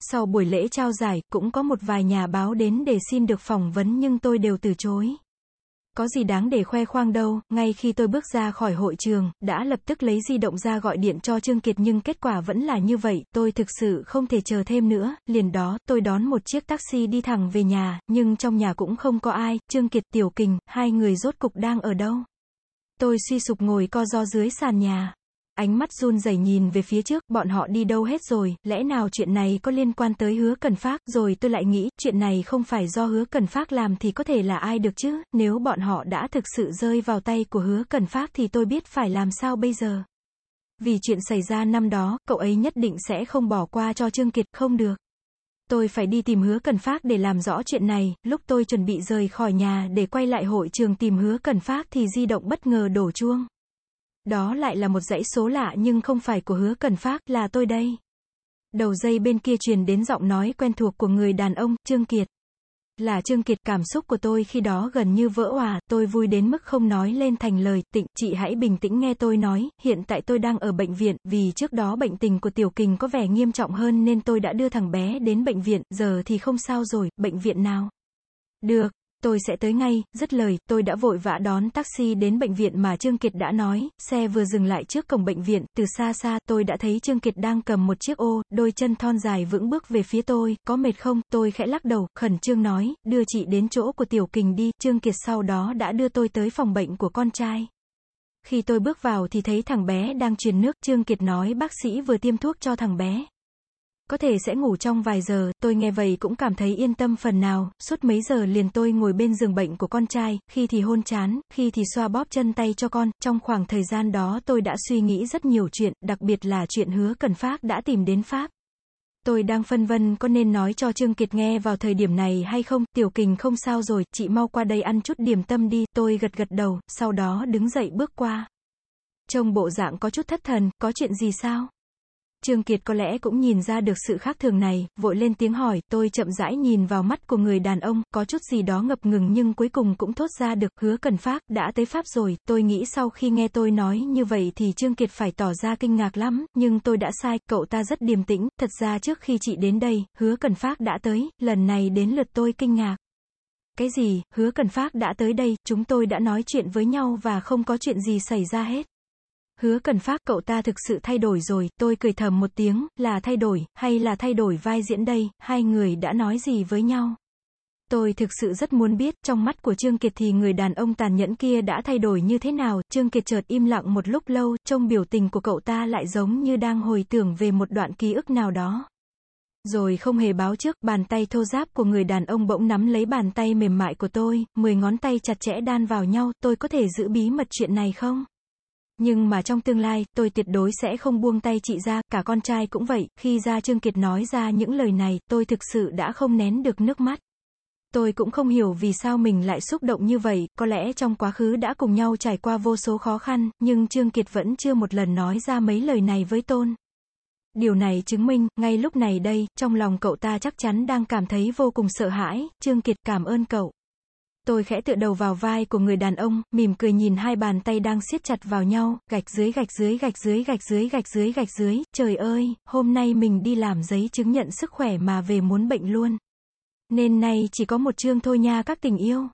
sau buổi lễ trao giải, cũng có một vài nhà báo đến để xin được phỏng vấn nhưng tôi đều từ chối. Có gì đáng để khoe khoang đâu, ngay khi tôi bước ra khỏi hội trường, đã lập tức lấy di động ra gọi điện cho Trương Kiệt nhưng kết quả vẫn là như vậy, tôi thực sự không thể chờ thêm nữa, liền đó, tôi đón một chiếc taxi đi thẳng về nhà, nhưng trong nhà cũng không có ai, Trương Kiệt, Tiểu Kình, hai người rốt cục đang ở đâu? Tôi suy sụp ngồi co do dưới sàn nhà. Ánh mắt run rẩy nhìn về phía trước, bọn họ đi đâu hết rồi, lẽ nào chuyện này có liên quan tới hứa cần phát, rồi tôi lại nghĩ, chuyện này không phải do hứa cần phát làm thì có thể là ai được chứ, nếu bọn họ đã thực sự rơi vào tay của hứa cần phát thì tôi biết phải làm sao bây giờ. Vì chuyện xảy ra năm đó, cậu ấy nhất định sẽ không bỏ qua cho Trương Kiệt, không được. Tôi phải đi tìm hứa cần phát để làm rõ chuyện này, lúc tôi chuẩn bị rời khỏi nhà để quay lại hội trường tìm hứa cần phát thì di động bất ngờ đổ chuông. Đó lại là một dãy số lạ nhưng không phải của hứa cần phát, là tôi đây. Đầu dây bên kia truyền đến giọng nói quen thuộc của người đàn ông, Trương Kiệt. Là Trương Kiệt, cảm xúc của tôi khi đó gần như vỡ hòa, tôi vui đến mức không nói lên thành lời, tịnh, chị hãy bình tĩnh nghe tôi nói, hiện tại tôi đang ở bệnh viện, vì trước đó bệnh tình của Tiểu Kình có vẻ nghiêm trọng hơn nên tôi đã đưa thằng bé đến bệnh viện, giờ thì không sao rồi, bệnh viện nào? Được, Tôi sẽ tới ngay, dứt lời, tôi đã vội vã đón taxi đến bệnh viện mà Trương Kiệt đã nói, xe vừa dừng lại trước cổng bệnh viện, từ xa xa, tôi đã thấy Trương Kiệt đang cầm một chiếc ô, đôi chân thon dài vững bước về phía tôi, có mệt không, tôi khẽ lắc đầu, khẩn trương nói, đưa chị đến chỗ của Tiểu Kình đi, Trương Kiệt sau đó đã đưa tôi tới phòng bệnh của con trai. Khi tôi bước vào thì thấy thằng bé đang truyền nước, Trương Kiệt nói bác sĩ vừa tiêm thuốc cho thằng bé có thể sẽ ngủ trong vài giờ, tôi nghe vậy cũng cảm thấy yên tâm phần nào, suốt mấy giờ liền tôi ngồi bên giường bệnh của con trai, khi thì hôn chán, khi thì xoa bóp chân tay cho con, trong khoảng thời gian đó tôi đã suy nghĩ rất nhiều chuyện, đặc biệt là chuyện hứa cần Pháp đã tìm đến Pháp. Tôi đang phân vân có nên nói cho Trương Kiệt nghe vào thời điểm này hay không, tiểu kình không sao rồi, chị mau qua đây ăn chút điểm tâm đi, tôi gật gật đầu, sau đó đứng dậy bước qua. Trông bộ dạng có chút thất thần, có chuyện gì sao? Trương Kiệt có lẽ cũng nhìn ra được sự khác thường này, vội lên tiếng hỏi, tôi chậm rãi nhìn vào mắt của người đàn ông, có chút gì đó ngập ngừng nhưng cuối cùng cũng thốt ra được, hứa cần phát, đã tới Pháp rồi, tôi nghĩ sau khi nghe tôi nói như vậy thì Trương Kiệt phải tỏ ra kinh ngạc lắm, nhưng tôi đã sai, cậu ta rất điềm tĩnh, thật ra trước khi chị đến đây, hứa cần phát đã tới, lần này đến lượt tôi kinh ngạc. Cái gì, hứa cần phát đã tới đây, chúng tôi đã nói chuyện với nhau và không có chuyện gì xảy ra hết. Hứa cần phát cậu ta thực sự thay đổi rồi, tôi cười thầm một tiếng, là thay đổi, hay là thay đổi vai diễn đây, hai người đã nói gì với nhau. Tôi thực sự rất muốn biết, trong mắt của Trương Kiệt thì người đàn ông tàn nhẫn kia đã thay đổi như thế nào, Trương Kiệt chợt im lặng một lúc lâu, trông biểu tình của cậu ta lại giống như đang hồi tưởng về một đoạn ký ức nào đó. Rồi không hề báo trước, bàn tay thô giáp của người đàn ông bỗng nắm lấy bàn tay mềm mại của tôi, mười ngón tay chặt chẽ đan vào nhau, tôi có thể giữ bí mật chuyện này không? Nhưng mà trong tương lai, tôi tuyệt đối sẽ không buông tay chị ra, cả con trai cũng vậy, khi ra Trương Kiệt nói ra những lời này, tôi thực sự đã không nén được nước mắt. Tôi cũng không hiểu vì sao mình lại xúc động như vậy, có lẽ trong quá khứ đã cùng nhau trải qua vô số khó khăn, nhưng Trương Kiệt vẫn chưa một lần nói ra mấy lời này với Tôn. Điều này chứng minh, ngay lúc này đây, trong lòng cậu ta chắc chắn đang cảm thấy vô cùng sợ hãi, Trương Kiệt cảm ơn cậu. Tôi khẽ tựa đầu vào vai của người đàn ông, mỉm cười nhìn hai bàn tay đang siết chặt vào nhau, gạch dưới gạch dưới gạch dưới gạch dưới gạch dưới gạch dưới, trời ơi, hôm nay mình đi làm giấy chứng nhận sức khỏe mà về muốn bệnh luôn. Nên nay chỉ có một chương thôi nha các tình yêu.